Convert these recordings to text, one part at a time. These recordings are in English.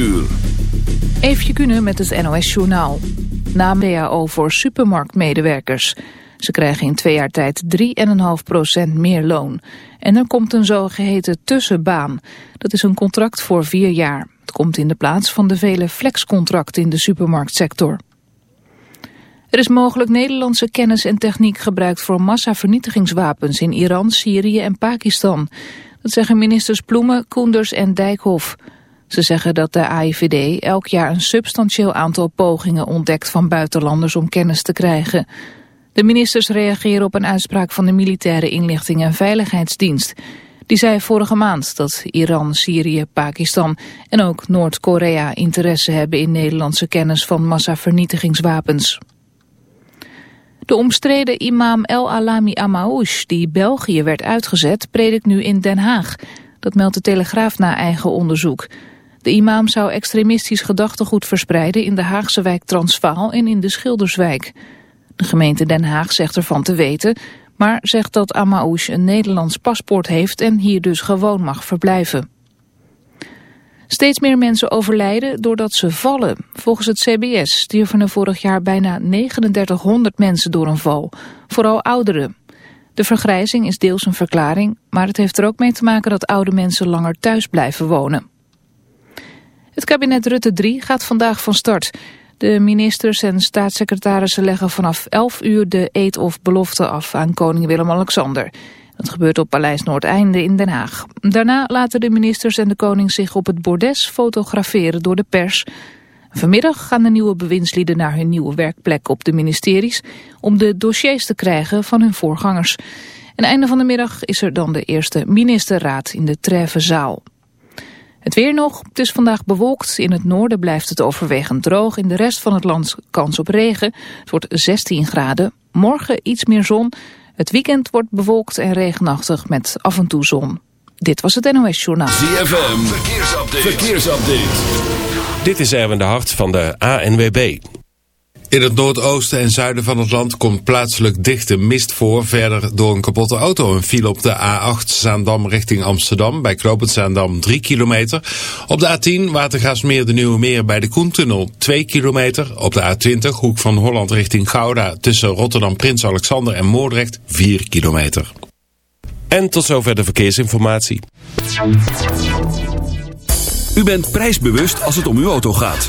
uur. Kunnen met het NOS Journaal. Naam DAO voor supermarktmedewerkers. Ze krijgen in twee jaar tijd 3,5% meer loon. En er komt een zogeheten tussenbaan. Dat is een contract voor vier jaar. Het komt in de plaats van de vele flexcontracten in de supermarktsector. Er is mogelijk Nederlandse kennis en techniek gebruikt voor massavernietigingswapens in Iran, Syrië en Pakistan. Dat zeggen ministers Ploemen, Koenders en Dijkhoff. Ze zeggen dat de AIVD elk jaar een substantieel aantal pogingen ontdekt van buitenlanders om kennis te krijgen. De ministers reageren op een uitspraak van de Militaire Inlichting en Veiligheidsdienst. Die zei vorige maand dat Iran, Syrië, Pakistan en ook Noord-Korea interesse hebben in Nederlandse kennis van massavernietigingswapens. De omstreden imam El Alami Amouche, die België werd uitgezet, predikt nu in Den Haag. Dat meldt de Telegraaf na eigen onderzoek. De imam zou extremistisch gedachtegoed verspreiden in de Haagse wijk Transvaal en in de Schilderswijk. De gemeente Den Haag zegt ervan te weten, maar zegt dat Amouche een Nederlands paspoort heeft en hier dus gewoon mag verblijven. Steeds meer mensen overlijden doordat ze vallen. Volgens het CBS stierven er vorig jaar bijna 3900 mensen door een val. Vooral ouderen. De vergrijzing is deels een verklaring, maar het heeft er ook mee te maken dat oude mensen langer thuis blijven wonen. Het kabinet Rutte 3 gaat vandaag van start. De ministers en staatssecretarissen leggen vanaf 11 uur de eed of belofte af aan koning Willem-Alexander. Dat gebeurt op Paleis Noordeinde in Den Haag. Daarna laten de ministers en de koning zich op het bordes fotograferen door de pers. Vanmiddag gaan de nieuwe bewindslieden naar hun nieuwe werkplek op de ministeries... om de dossiers te krijgen van hun voorgangers. En einde van de middag is er dan de eerste ministerraad in de Treffenzaal. Het weer nog. Het is vandaag bewolkt. In het noorden blijft het overwegend droog. In de rest van het land kans op regen. Het wordt 16 graden. Morgen iets meer zon. Het weekend wordt bewolkt en regenachtig met af en toe zon. Dit was het NOS Journaal. ZFM. Verkeersupdate. Verkeersupdate. Dit is Erwin de Hart van de ANWB. In het noordoosten en zuiden van het land komt plaatselijk dichte mist voor. Verder door een kapotte auto. Een file op de A8 Zaandam richting Amsterdam. Bij Knopend Zaandam 3 kilometer. Op de A10 Watergaasmeer de Nieuwe Meer bij de Koentunnel 2 kilometer. Op de A20 Hoek van Holland richting Gouda. Tussen Rotterdam Prins Alexander en Moordrecht 4 kilometer. En tot zover de verkeersinformatie. U bent prijsbewust als het om uw auto gaat.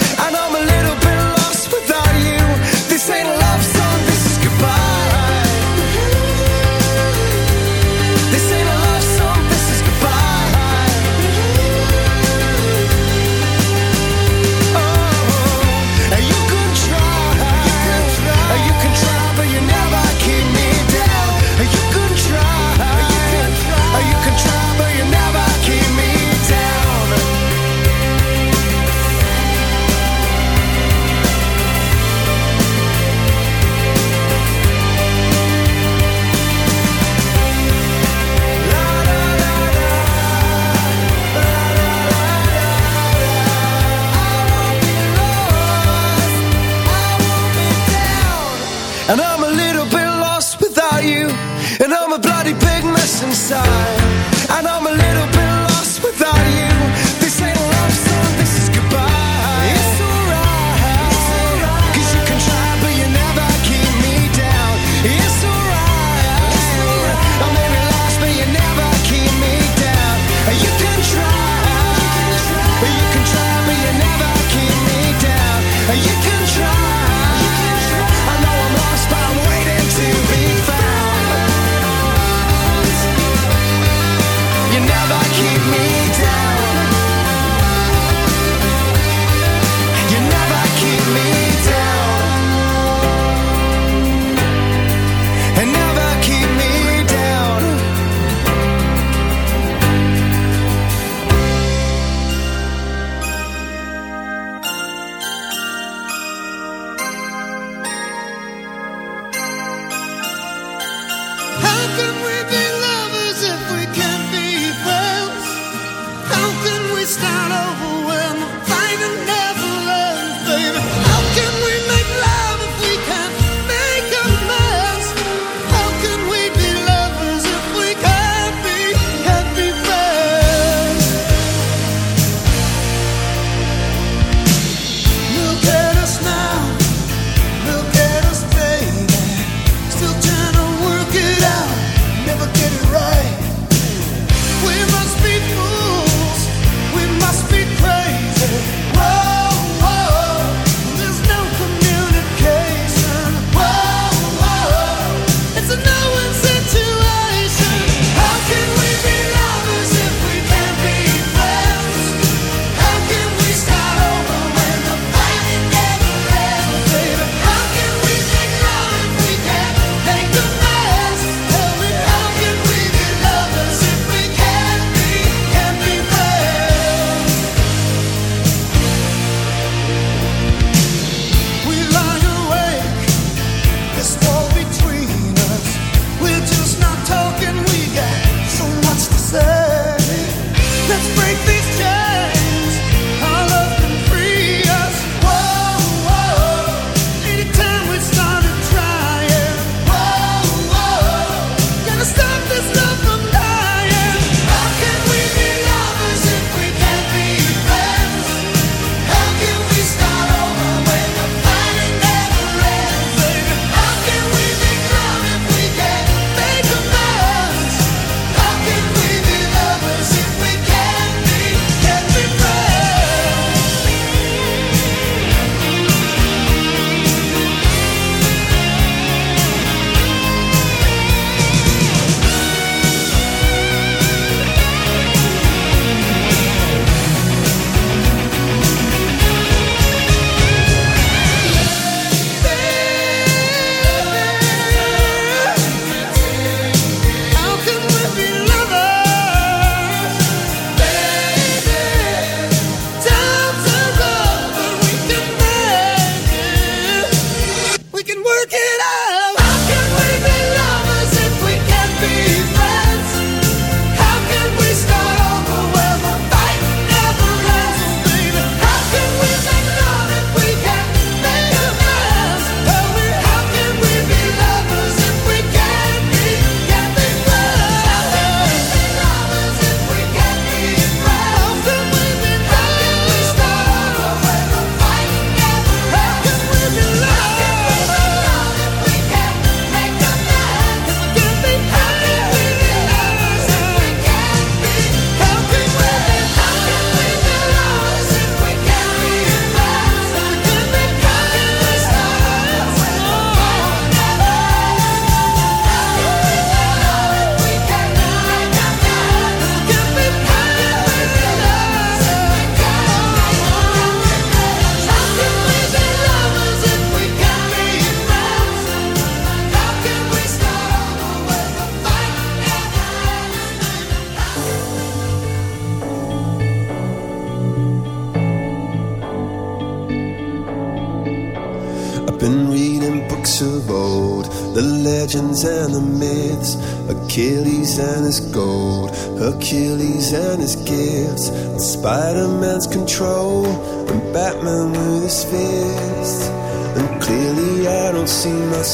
side.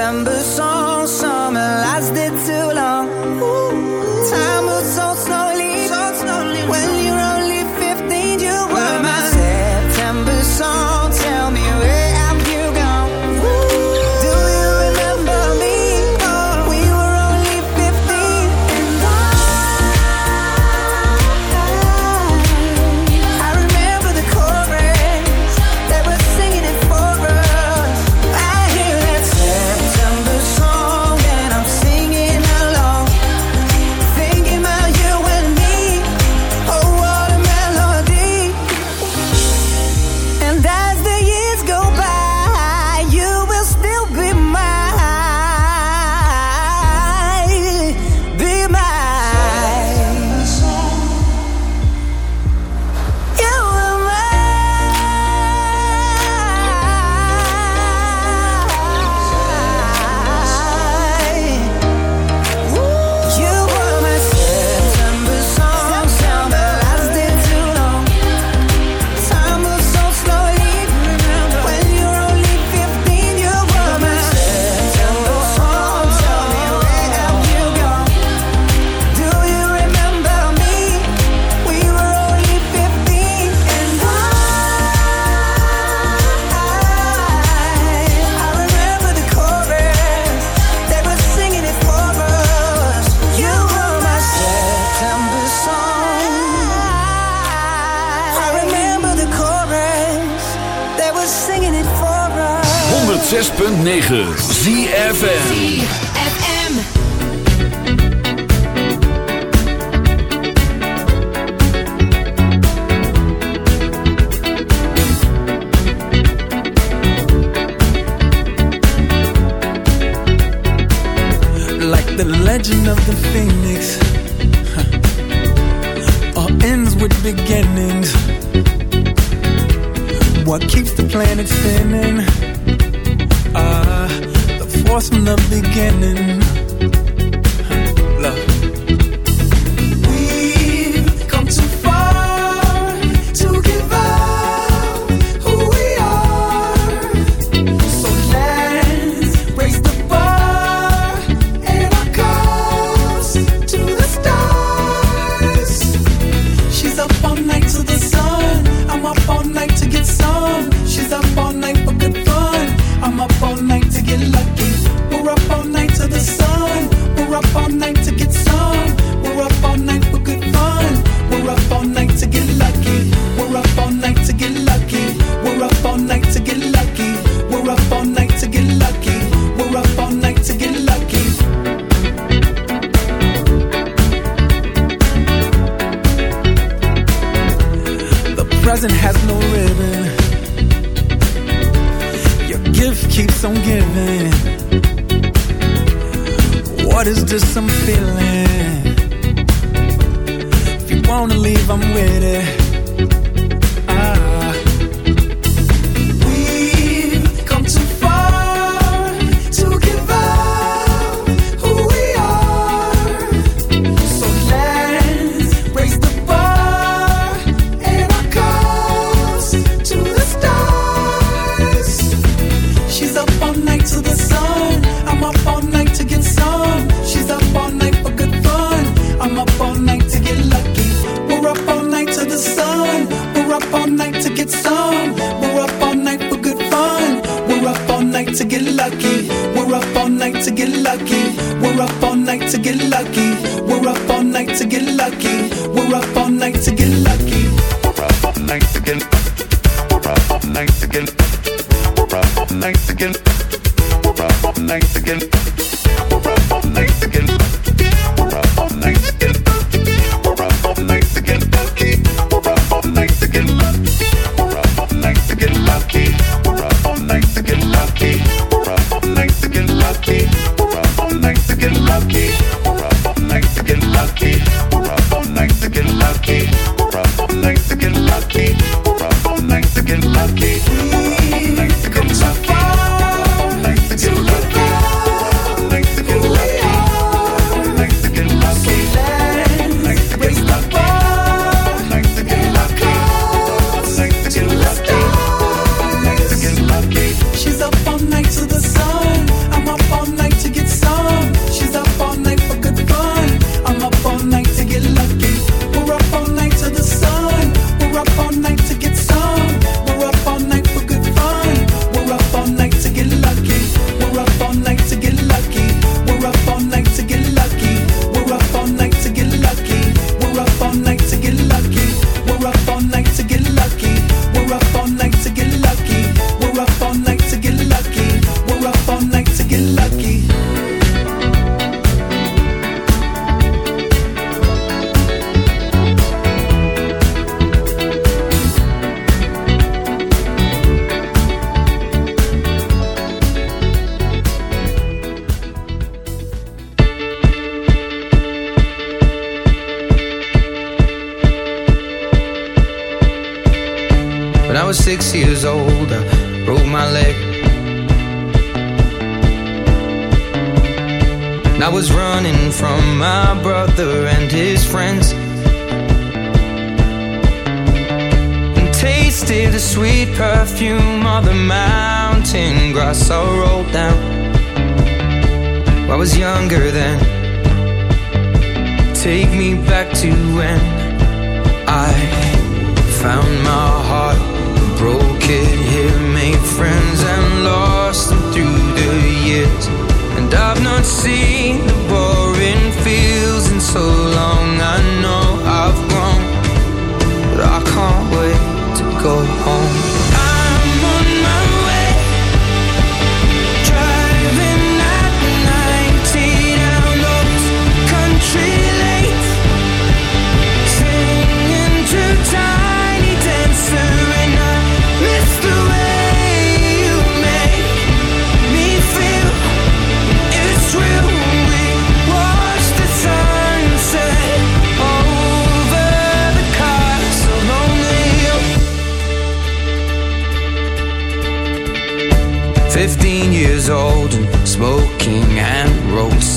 September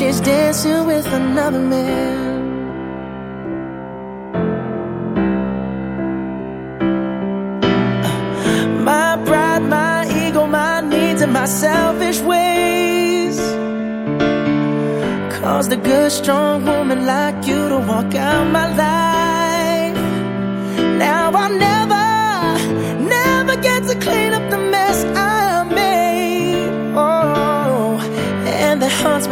she's dancing with another man. My pride, my ego, my needs, and my selfish ways caused a good, strong woman like you to walk out my life. Now I'll never,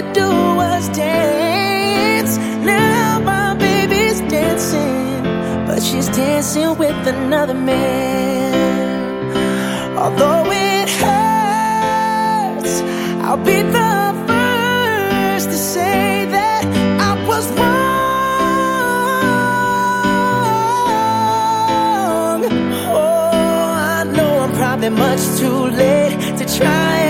to do was dance. Now my baby's dancing, but she's dancing with another man. Although it hurts, I'll be the first to say that I was wrong. Oh, I know I'm probably much too late to try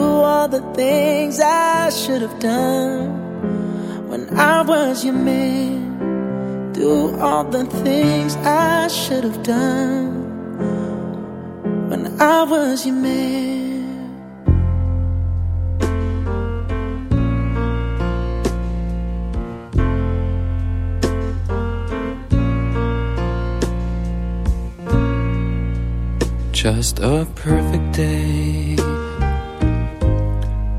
All the things I should have done when I was your man. Do all the things I should have done when I was your man. Just a perfect day